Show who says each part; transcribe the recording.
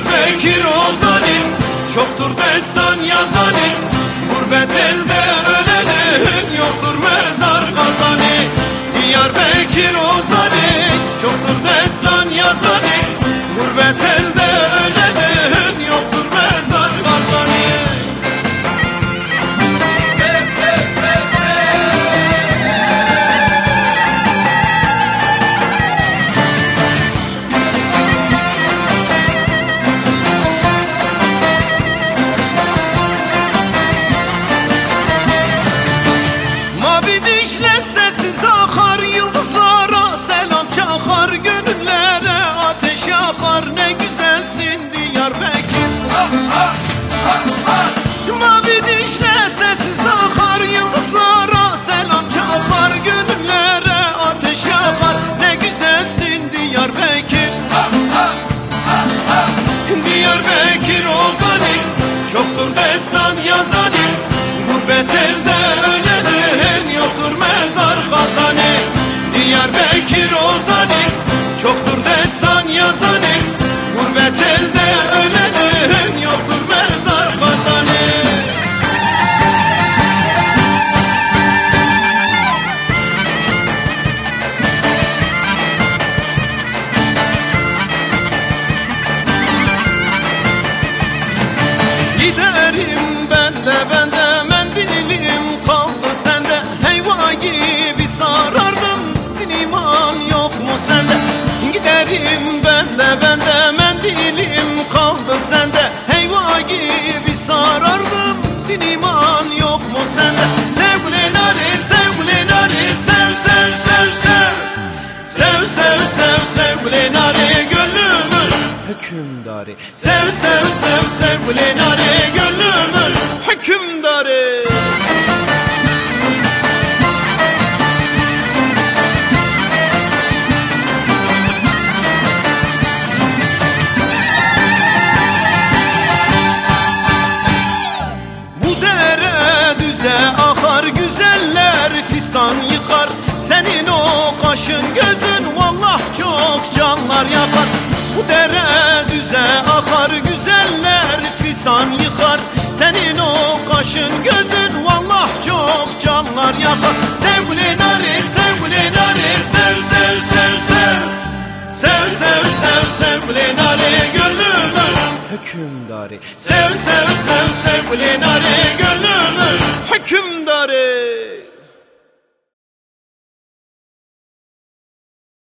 Speaker 1: Diyarbakır o Çoktur destan yazanı Gurbet elde ölenin Yoktur mezar kazanı Diyarbakır o Dişle sessiz akar yıldızlara Selam çakar gönüllere Ateş yakar. Ne güzelsin Diyarbakır. Mavi dişle sessiz akar yıldızlara Selam çakar gönüllere Ateş yakar. Ne güzelsin Diyarbakır. Diyarbakır ozanı Çoktur destan yazanı Gurbet elde Giderim ben de ben de mendilim kaldı sende. Heyva gibi sarardım din iman yok mu sende? Giderim ben de ben de mendilim kaldı sende. Heyva gibi sarardım din iman yok mu sende hükümdarı. Sev sev sev sevgili nari gönlümün hükümdarı. Bu dere düze akar güzeller fistan yıkar. Senin o kaşın gözün vallah çok canlar yakar. Bu dere çok canlar yakar Sevgili nari sevgili nari sev sev sev sev. Sev sev sev sevgili nari gönlümün hükümdarı Sev sev sev sevgili nari gönlümün